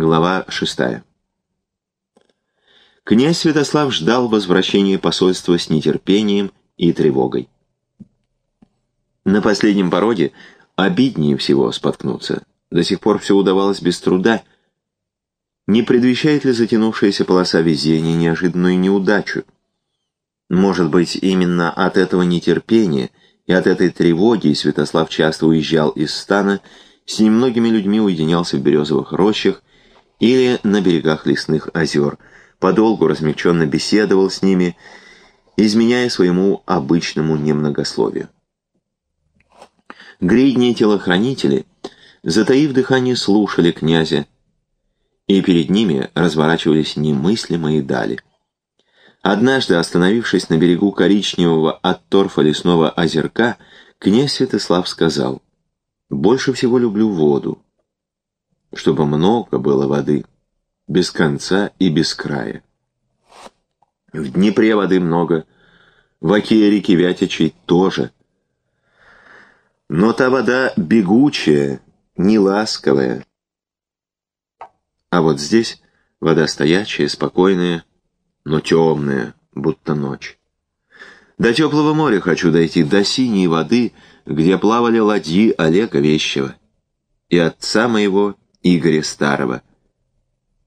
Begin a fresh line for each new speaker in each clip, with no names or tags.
Глава шестая. Князь Святослав ждал возвращения посольства с нетерпением и тревогой. На последнем породе обиднее всего споткнуться. До сих пор все удавалось без труда. Не предвещает ли затянувшаяся полоса везения неожиданную неудачу? Может быть, именно от этого нетерпения и от этой тревоги Святослав часто уезжал из стана, с немногими людьми уединялся в березовых рощах, или на берегах лесных озер, подолгу размягченно беседовал с ними, изменяя своему обычному немногословию. Гридние телохранители, затаив дыхание, слушали князя, и перед ними разворачивались немыслимые дали. Однажды, остановившись на берегу коричневого от торфа лесного озерка, князь Святослав сказал, «Больше всего люблю воду, чтобы много было воды, без конца и без края. В Днепре воды много, в оке реки Вятичей тоже. Но та вода бегучая, не ласковая. А вот здесь вода стоячая, спокойная, но темная, будто ночь. До теплого моря хочу дойти, до синей воды, где плавали ладьи Олега Вещева и отца моего Игоря Старого.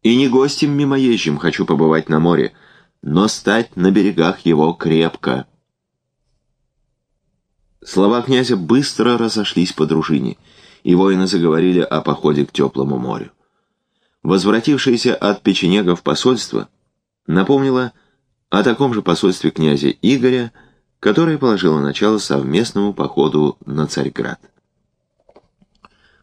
И не гостем мимоезжим хочу побывать на море, но стать на берегах его крепко. Слова князя быстро разошлись по дружине, и воины заговорили о походе к теплому морю. Возвратившееся от печенегов посольство напомнило о таком же посольстве князя Игоря, которое положило начало совместному походу на Царьград.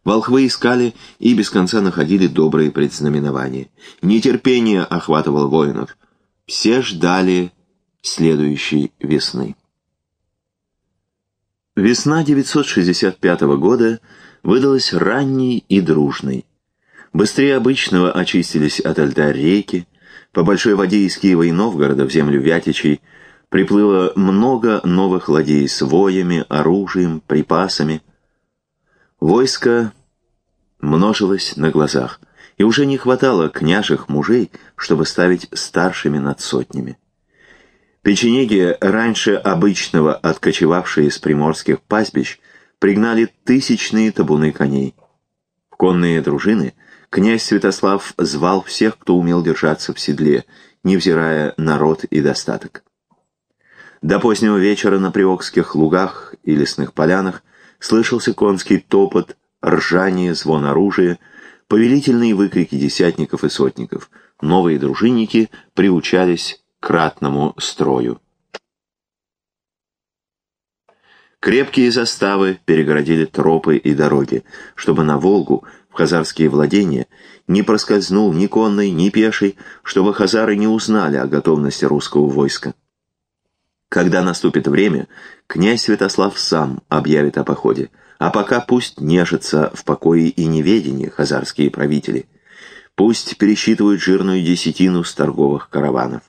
Волхвы искали и без конца находили добрые предзнаменования. Нетерпение охватывало воинов. Все ждали следующей весны. Весна 965 года выдалась ранней и дружной. Быстрее обычного очистились от льда реки, по большой воде из Киева и Новгорода в землю Вятичей приплыло много новых ладей с воями, оружием, припасами. Войско множилось на глазах, и уже не хватало княжих мужей, чтобы ставить старшими над сотнями. Печенеги, раньше обычного откочевавшие из приморских пастбищ, пригнали тысячные табуны коней. В конные дружины князь Святослав звал всех, кто умел держаться в седле, невзирая на род и достаток. До позднего вечера на приокских лугах и лесных полянах слышался конский топот, ржание, звон оружия, повелительные выкрики десятников и сотников. Новые дружинники приучались к ратному строю. Крепкие заставы перегородили тропы и дороги, чтобы на Волгу, в хазарские владения, не проскользнул ни конный, ни пеший, чтобы хазары не узнали о готовности русского войска. Когда наступит время, князь Святослав сам объявит о походе, а пока пусть нежатся в покое и неведении хазарские правители. Пусть пересчитывают жирную десятину с торговых караванов.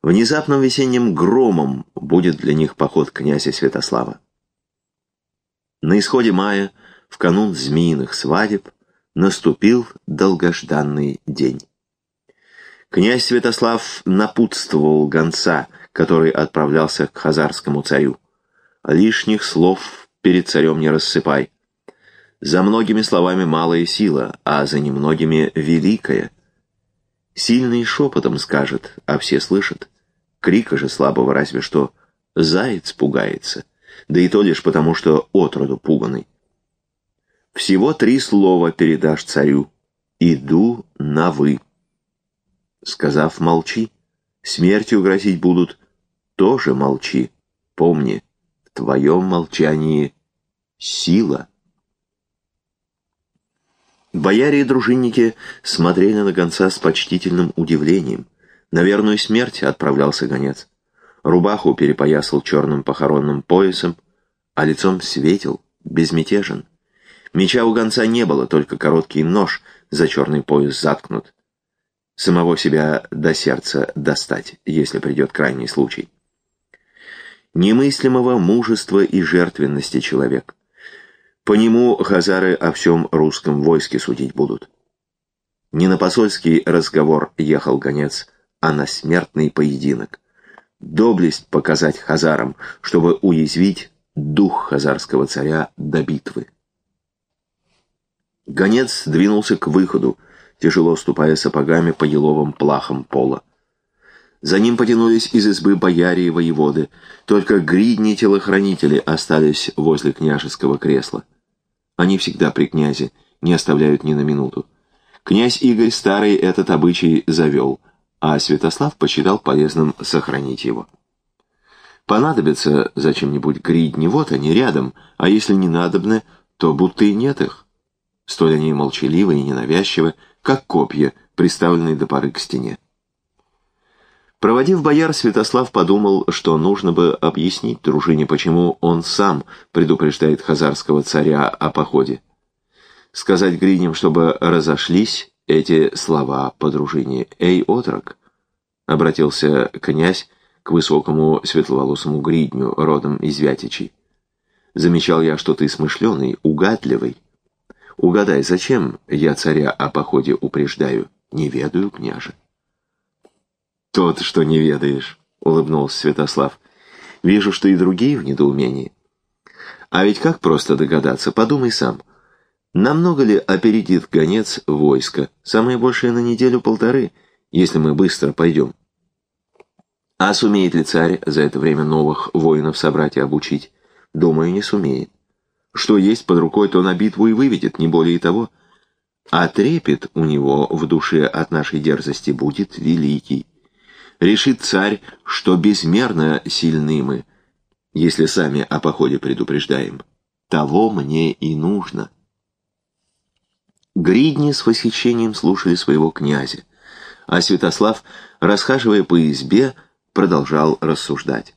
Внезапным весенним громом будет для них поход князя Святослава. На исходе мая, в канун змеиных свадеб, наступил долгожданный день. Князь Святослав напутствовал гонца, который отправлялся к хазарскому царю. Лишних слов перед царем не рассыпай. За многими словами малая сила, а за немногими великая. Сильный шепотом скажет, а все слышат. Крика же слабого разве что заяц пугается, да и то лишь потому, что отроду пуганый. Всего три слова передашь царю. «Иду на вы». Сказав «молчи», смертью грозить будут, тоже молчи, помни твоем молчании сила. Бояре и дружинники смотрели на гонца с почтительным удивлением. На верную смерть отправлялся гонец. Рубаху перепоясал черным похоронным поясом, а лицом светил, безмятежен. Меча у гонца не было, только короткий нож за черный пояс заткнут. Самого себя до сердца достать, если придет крайний случай немыслимого мужества и жертвенности человек. По нему хазары о всем русском войске судить будут. Не на посольский разговор ехал гонец, а на смертный поединок. Доблесть показать хазарам, чтобы уязвить дух хазарского царя до битвы. Гонец двинулся к выходу, тяжело ступая сапогами по еловым плахам пола. За ним потянулись из избы бояре и воеводы, только гридни-телохранители остались возле княжеского кресла. Они всегда при князе, не оставляют ни на минуту. Князь Игорь Старый этот обычай завел, а Святослав посчитал полезным сохранить его. Понадобится зачем-нибудь гридни, вот они рядом, а если не надобны, то будто и нет их. Столь они молчаливы и ненавязчивы, как копья, приставленные до поры к стене. Проводив бояр, Святослав подумал, что нужно бы объяснить дружине, почему он сам предупреждает хазарского царя о походе. Сказать гридням, чтобы разошлись эти слова по дружине. «Эй, отрок!» — обратился князь к высокому светловолосому гридню, родом из Вятичей. «Замечал я, что ты смышленый, угадливый. Угадай, зачем я царя о походе упреждаю? Не ведаю, княже». «Тот, что не ведаешь», — улыбнулся Святослав. «Вижу, что и другие в недоумении. А ведь как просто догадаться, подумай сам. Намного ли опередит гонец войско? Самое большее на неделю-полторы, если мы быстро пойдем. А сумеет ли царь за это время новых воинов собрать и обучить? Думаю, не сумеет. Что есть под рукой, то на битву и выведет, не более того. А трепет у него в душе от нашей дерзости будет великий. Решит царь, что безмерно сильны мы, если сами о походе предупреждаем. Того мне и нужно. Гридни с восхищением слушали своего князя, а Святослав, расхаживая по избе, продолжал рассуждать.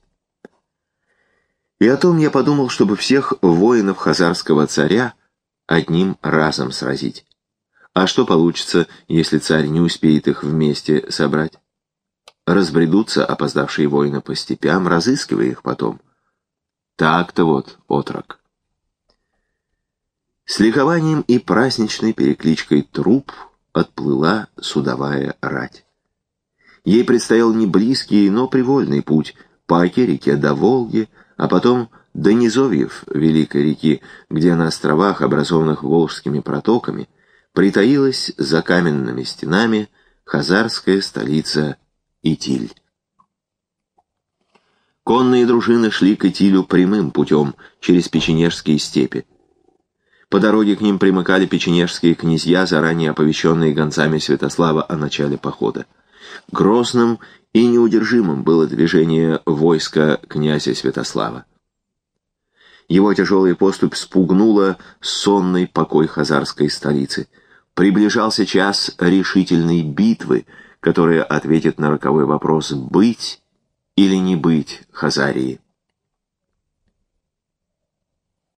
И о том я подумал, чтобы всех воинов хазарского царя одним разом сразить. А что получится, если царь не успеет их вместе собрать? разбредутся опоздавшие воины по степям, разыскивая их потом. Так-то вот, отрок. С ликованием и праздничной перекличкой труп отплыла судовая рать. Ей предстоял не близкий, но привольный путь по Оке-реке до Волги, а потом до низовьев Великой реки, где на островах, образованных волжскими протоками, притаилась за каменными стенами хазарская столица Итиль. Конные дружины шли к Итилю прямым путем, через печенежские степи. По дороге к ним примыкали печенежские князья, заранее оповещенные гонцами Святослава о начале похода. Грозным и неудержимым было движение войска князя Святослава. Его тяжелая поступь спугнула сонный покой хазарской столицы. Приближался час решительной битвы — которая ответит на роковой вопрос «быть или не быть Хазарии».